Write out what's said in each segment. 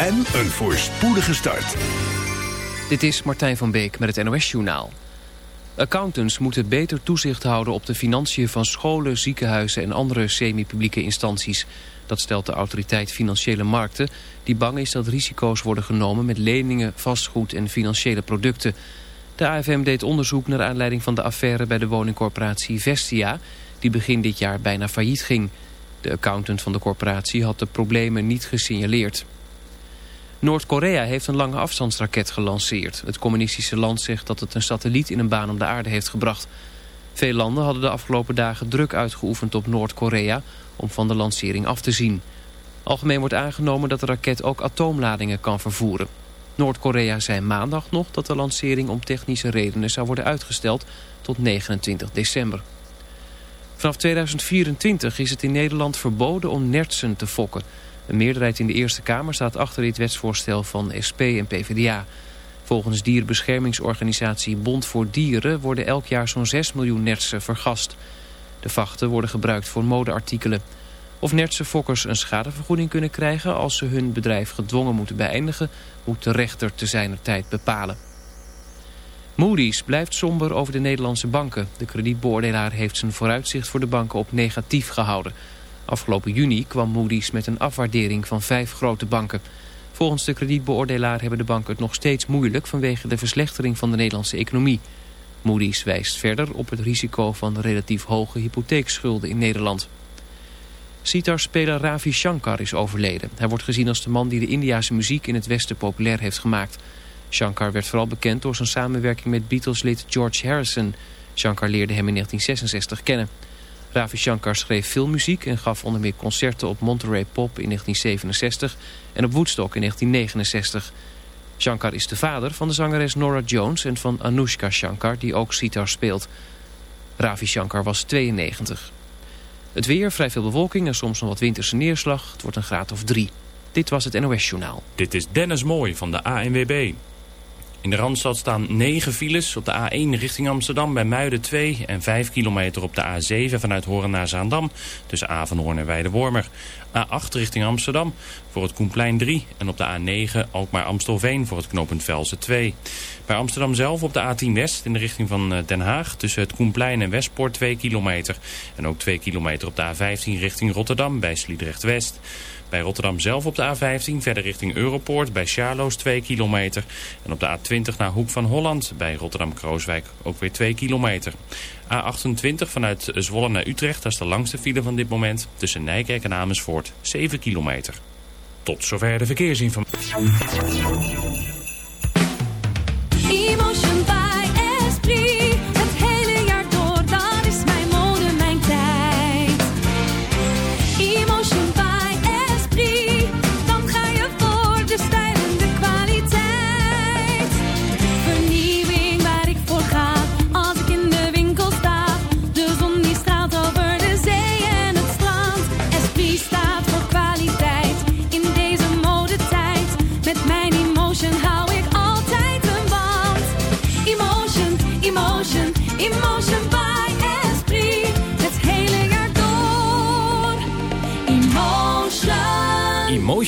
en een voorspoedige start. Dit is Martijn van Beek met het NOS-journaal. Accountants moeten beter toezicht houden op de financiën van scholen, ziekenhuizen en andere semi-publieke instanties. Dat stelt de autoriteit Financiële Markten, die bang is dat risico's worden genomen met leningen, vastgoed en financiële producten. De AFM deed onderzoek naar aanleiding van de affaire bij de woningcorporatie Vestia, die begin dit jaar bijna failliet ging. De accountant van de corporatie had de problemen niet gesignaleerd. Noord-Korea heeft een lange afstandsraket gelanceerd. Het communistische land zegt dat het een satelliet in een baan om de aarde heeft gebracht. Veel landen hadden de afgelopen dagen druk uitgeoefend op Noord-Korea om van de lancering af te zien. Algemeen wordt aangenomen dat de raket ook atoomladingen kan vervoeren. Noord-Korea zei maandag nog dat de lancering om technische redenen zou worden uitgesteld tot 29 december. Vanaf 2024 is het in Nederland verboden om nertsen te fokken. Een meerderheid in de Eerste Kamer staat achter dit wetsvoorstel van SP en PvdA. Volgens dierenbeschermingsorganisatie Bond voor Dieren worden elk jaar zo'n 6 miljoen nertsen vergast. De vachten worden gebruikt voor modeartikelen. Of nertsenfokkers een schadevergoeding kunnen krijgen als ze hun bedrijf gedwongen moeten beëindigen, moet de rechter te zijner tijd bepalen. Moody's blijft somber over de Nederlandse banken. De kredietbeoordelaar heeft zijn vooruitzicht voor de banken op negatief gehouden. Afgelopen juni kwam Moody's met een afwaardering van vijf grote banken. Volgens de kredietbeoordelaar hebben de banken het nog steeds moeilijk... vanwege de verslechtering van de Nederlandse economie. Moody's wijst verder op het risico van relatief hoge hypotheekschulden in Nederland. Sitar-speler Ravi Shankar is overleden. Hij wordt gezien als de man die de Indiase muziek in het Westen populair heeft gemaakt. Shankar werd vooral bekend door zijn samenwerking met Beatles-lid George Harrison. Shankar leerde hem in 1966 kennen. Ravi Shankar schreef veel muziek en gaf onder meer concerten op Monterey Pop in 1967 en op Woodstock in 1969. Shankar is de vader van de zangeres Nora Jones en van Anushka Shankar die ook sitar speelt. Ravi Shankar was 92. Het weer, vrij veel bewolking en soms nog wat winterse neerslag. Het wordt een graad of drie. Dit was het NOS Journaal. Dit is Dennis Mooi van de ANWB. In de Randstad staan 9 files op de A1 richting Amsterdam bij Muiden 2 en 5 kilometer op de A7 vanuit Horen naar Zaandam tussen Avenhoorn en Weidewormer. A8 richting Amsterdam voor het Koenplein 3 en op de A9 ook maar Amstelveen voor het knooppunt Velsen 2. Bij Amsterdam zelf op de A10 West in de richting van eh, Den Haag tussen het Koenplein en Westpoort 2 kilometer. En ook 2 kilometer op de A15 richting Rotterdam bij Sliedrecht West. Bij Rotterdam zelf op de A15 verder richting Europoort bij Charloes 2 kilometer. En op de A20 naar Hoek van Holland bij Rotterdam-Krooswijk ook weer 2 kilometer. A28 vanuit Zwolle naar Utrecht, dat is de langste file van dit moment. Tussen Nijkerk en Amersfoort 7 kilometer. Tot zover de verkeersinformatie.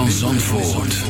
Van Zandvoort.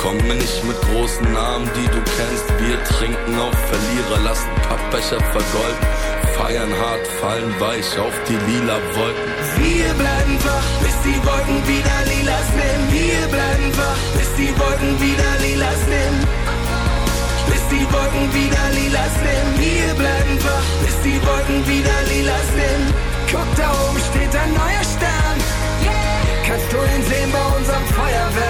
Komme nicht mit großen Namen, die du kennst. Wir trinken auf Verlierer, lassen Pappbecher vergolden. Feiern hart, fallen weich auf die lila Wolken. Wir bleiben wach, bis die Wolken wieder lila sind. Wir bleiben wach, bis die Wolken wieder lila sind. Bis die Wolken wieder lila sind. Wir bleiben wach, bis die Wolken wieder lila sind. Guck, da oben steht ein neuer Stern. Kannst du ihn sehen bei unserem Feuerwerk?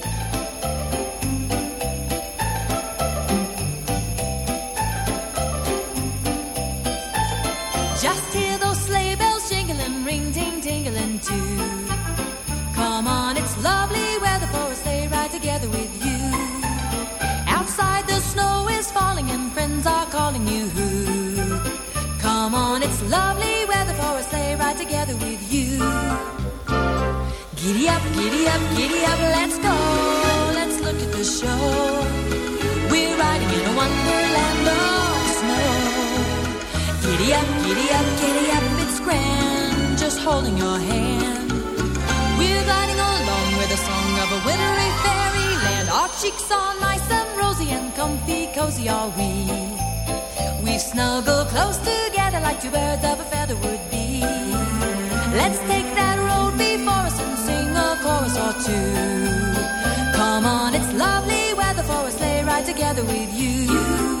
Just hear those sleigh bells jingling, ring ting tingling too. Come on, it's lovely weather for a sleigh ride together with you. Outside the snow is falling and friends are calling you. Come on, it's lovely weather for a sleigh ride together with you. Giddy up, giddy up, giddy up, let's go. Let's look at the show. We're riding in a wonderland snow. Giddy up, giddy up, giddy up, it's grand, just holding your hand. We're gliding along with the song of a wintry fairyland. Our cheeks are nice and rosy and comfy, cozy are we. We've snuggled close together like two birds of a feather would be. Let's take that road before us and sing a chorus or two. Come on, it's lovely weather for a sleigh ride together with you.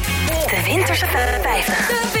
Winterse 50.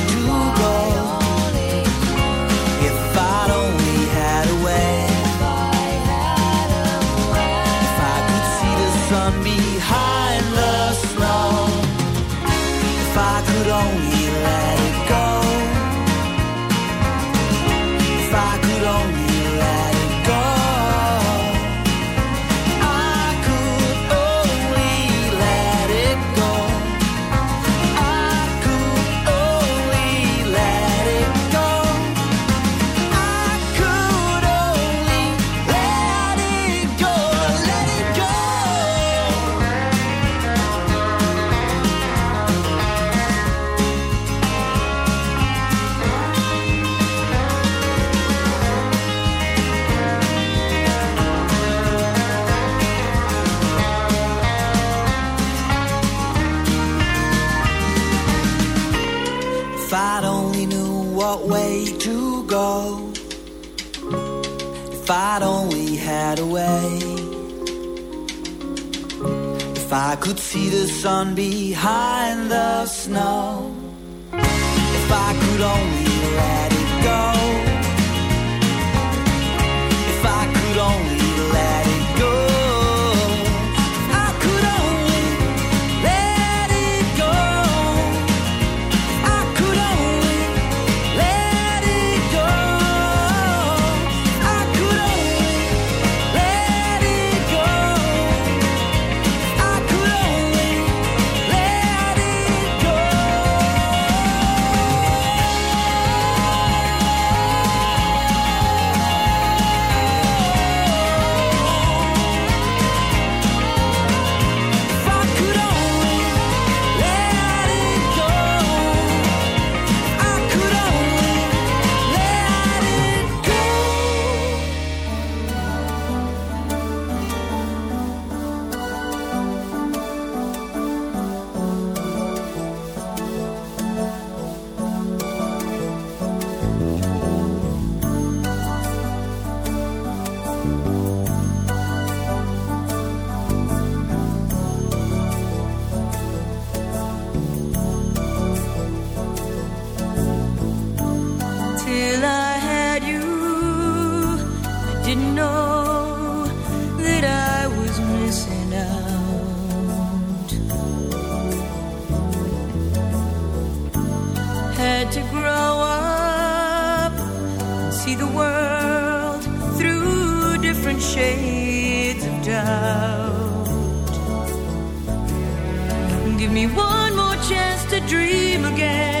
had a way. If I could see the sun behind the snow, if I could only let it go. again.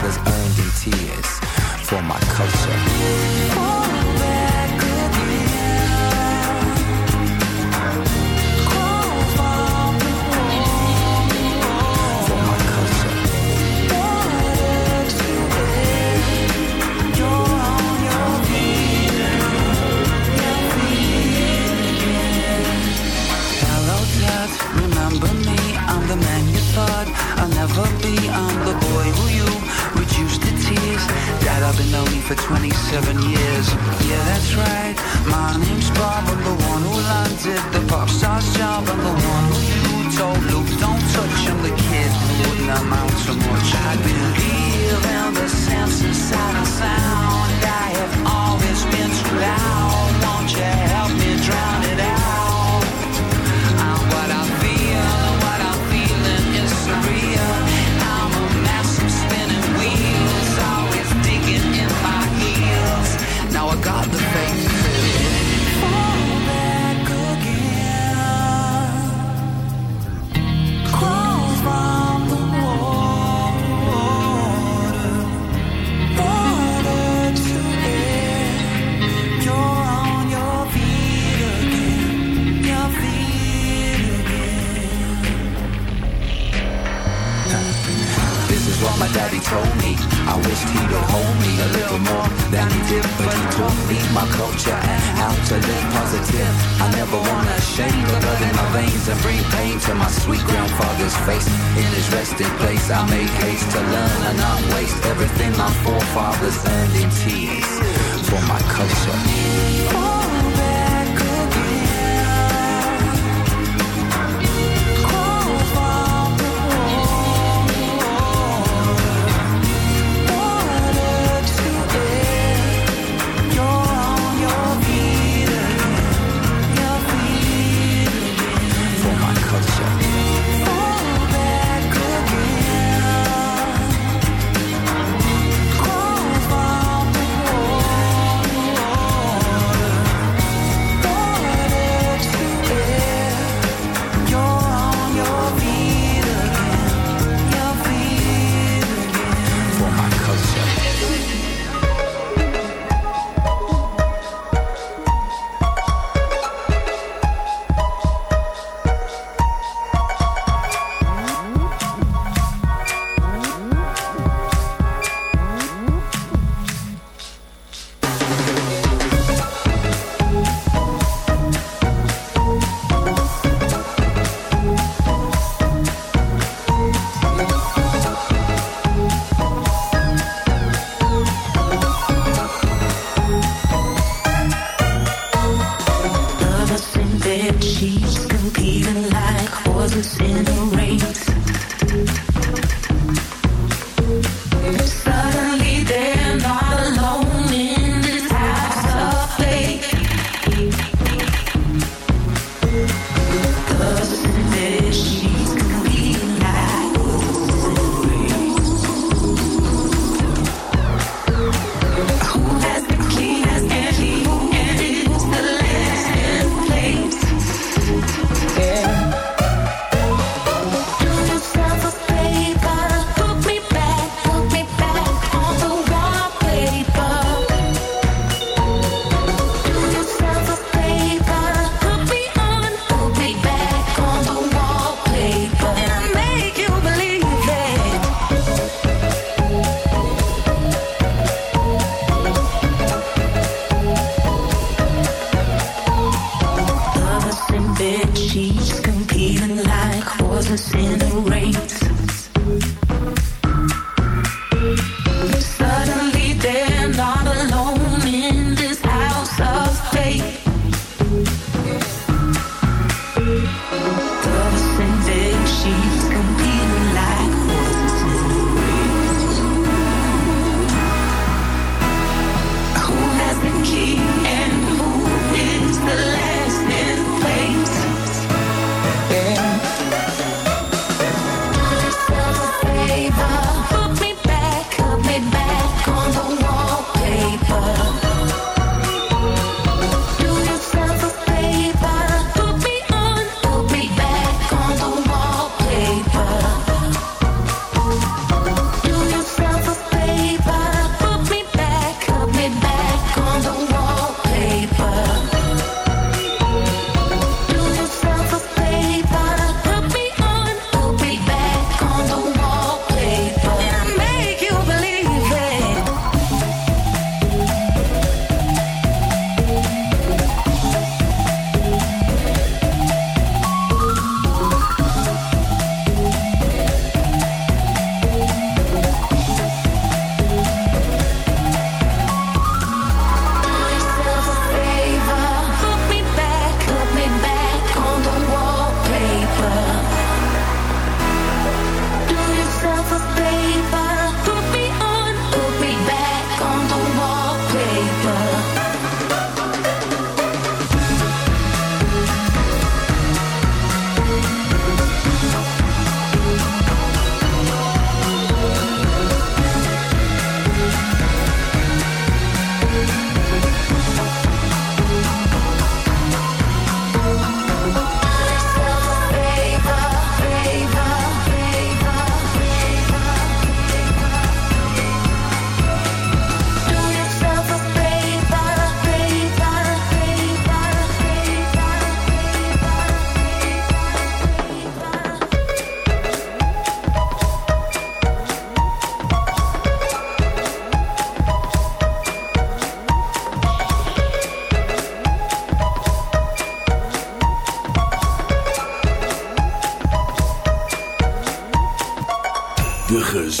earned in tears for my culture. For my culture. Hello. Remember me? I'm the man you thought I'll never be. I'm the boy who you. Dad, I've been lonely for 27 years. Yeah, that's right. My name's Bob. I'm the one who landed the pop star's job. I'm the one who told Luke, don't touch. I'm the kid wouldn't amount to much. I believe in the sense inside of sound. I have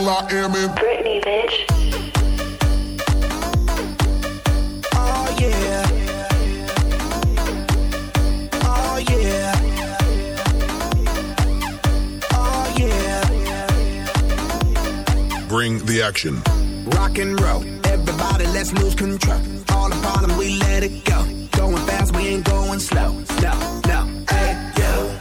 with will.i.am in Britney, bitch. Oh yeah. Oh yeah. Oh yeah. Bring the action. Rock and roll. Everybody, let's lose control. All the problems, we let it go. Going fast, we ain't going slow. No, no. Hey, yo.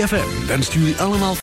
ZFM wenst jullie allemaal...